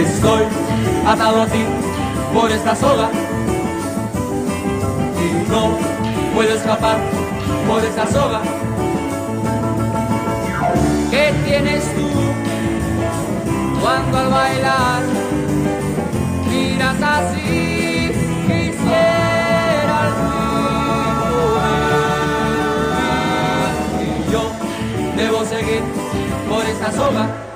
Estoy atado a ti por esta soga y no puedo escapar por esta soga. ¿Qué tienes tú cuando al bailar miras así? Quisiera fin Y yo debo seguir por esta soga.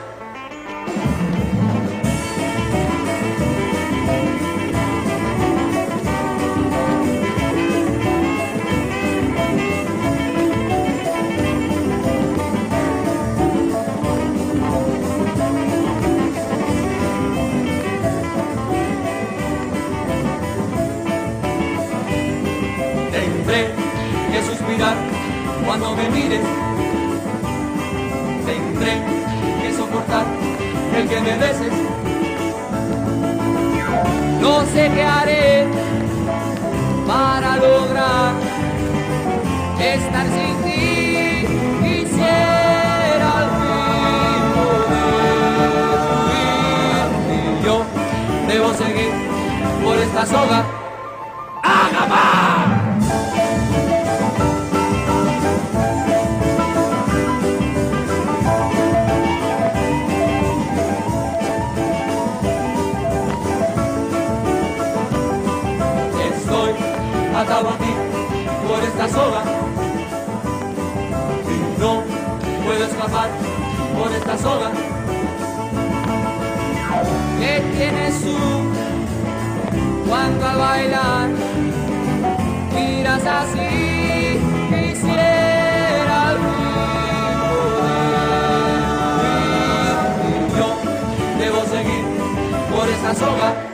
Cuando me mires. Tendré que soportar el que me beses. No sé qué haré para lograr estar sin ti. Quisiera al fin yo debo seguir por esta soga. Atado a ti por esta soga no puedo escapar por esta soga. ¿Qué tienes tú cuando al bailar miras así? Quisiera yo debo seguir por esta soga.